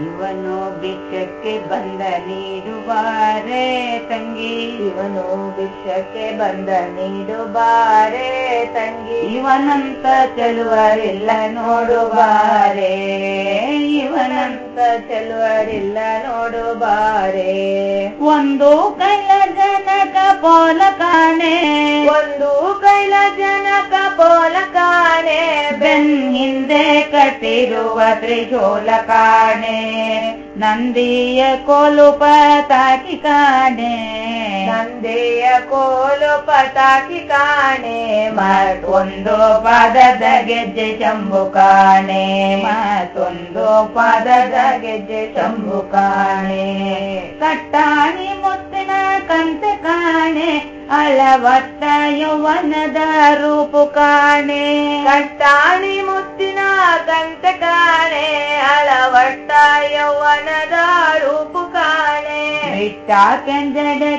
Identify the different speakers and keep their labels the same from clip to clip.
Speaker 1: ಇವನು ಭಿಕ್ಷಕ್ಕೆ ಬಂದ ನೀಡುವಾರೆ ತಂಗಿ.
Speaker 2: ಇವನು ಭಿಕ್ಷಕ್ಕೆ ಬಂದ ನೀಡುವಾರೆ ತಂಗಿ.
Speaker 1: ಇವನಂತ ಚೆಲುವರಿಲ್ಲ ನೋಡುವಾರೆ
Speaker 2: ಚೆಲುವರಿಲ್ಲ ನೋಡುಬಾರೆ.
Speaker 1: ಒಂದು ಕೈಲ ಜನಕ ಪೋಲ ಕಾಣೆ.
Speaker 2: ಒಂದು ಕೈಲ ಜನಕ ಪೋಲ ಕಾಣೆ.
Speaker 1: ಬೆನ್ ಹಿಂದೆ ಕಟ್ಟಿರುವ ತ್ರಿಶೂಲ ಕಾಣೆ. ನಂದಿಯ ಕೋಲು ಪತಾಕಿ ಕಾಣೆ.
Speaker 2: ನಂದೆಯ ಕೋಲು ಪತಾಕಿ ಕಾಣೆ,
Speaker 1: ಮತ್ತೊಂದು ಪಾದದ ಗೆಜ್ಜೆ ಶಂಭು ಕಾಣೆ, ಮತ್ತೊಂದು ಪಾದದ ಗೆಜ್ಜೆ ಶಂಭು ಕಾಣೆ. ಕಟ್ಟಾಣಿ ಮುತ್ತಿನ ಕಂತ ಕಾಣೆ, ಅಳವಟ್ಟ ಯೌವನದ ರೂಪು ಕಾಣೆ.
Speaker 2: ಕಟ್ಟಾಣಿ ಮುತ್ತಿನ ಕಂತ ಕಾಣೆ, ಅಳವಟ್ಟ ಯೌವನದ ರೂಪು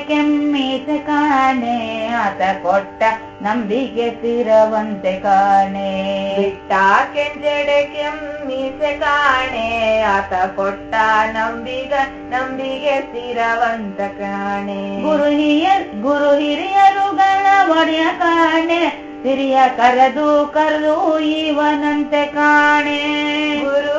Speaker 1: ಕೆಮ್ಮೀಸ ಕಾಣೆ, ಆತ ಕೊಟ್ಟ ನಂಬಿಕೆ ತಿರವಂತೆ ಕಾಣೆ.
Speaker 2: ಬಿಟ್ಟ ಕೆಂಜಡೆ ಕೆಮ್ಮೀಸ ಕಾಣೆ, ಆತ ಕೊಟ್ಟ ನಂಬಿಗ ನಂಬಿಗೆ ಸ್ಥಿರವಂತ ಕಾಣೆ.
Speaker 1: ಗುರು ಹಿರಿಯ, ಗುರು ಹಿರಿಯರುಗಳ ಕಾಣೆ, ಹಿರಿಯ ಕರೆದು ಕರೆದು ಇವನಂತೆ ಕಾಣೆ.
Speaker 2: ಗುರು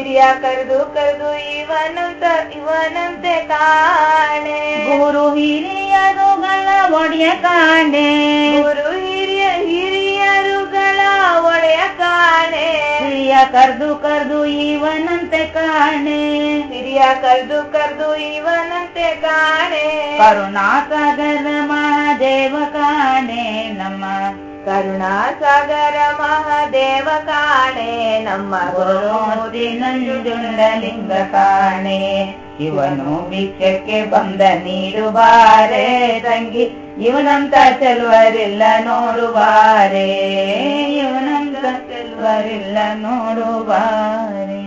Speaker 2: ಹಿರಿಯ ಕರೆದು ಕರೆದು ಇವನಂತ ಇವನಂತೆ ಕಾಣೆ.
Speaker 1: ಗುರು ಹಿರಿಯರುಗಳ ಒಡೆಯ ಕಾಣೆ.
Speaker 2: ಗುರು ಹಿರಿಯ ಹಿರಿಯರುಗಳ ಒಡೆಯ ಕಾಣೆ.
Speaker 1: ಹಿರಿಯ ಕರೆದು ಕರೆದು ಇವನಂತೆ ಕಾಣೆ.
Speaker 2: ಹಿರಿಯ ಕರೆದು ಕರೆದು ಇವನಂತೆ ಕಾಣೆ.
Speaker 1: ಕರುಣಾಸಾಗರ ಮಹಾದೇವ ಕಾಣೆ.
Speaker 2: ಕರುಣಾಸಾಗರ ಮಹಾದೇವ ಕಾಣೆ, ನಮ್ಮ
Speaker 1: ಗುರುಮೂರ್ತಿ ನಂಜುಂಡಲಿಂಗ ಕಾಣೆ. ಇವನು ಭಿಕ್ಷಕ್ಕೆ ಬಂದ ನೀಡುವಾರೆ ತಂಗಿ, ಇವನಂತ ಚೆಲುವರಿಲ್ಲ ನೋಡುವಾರೆ ಇವನಂತ ಚೆಲುವರಿಲ್ಲ ನೋಡುವಾರೆ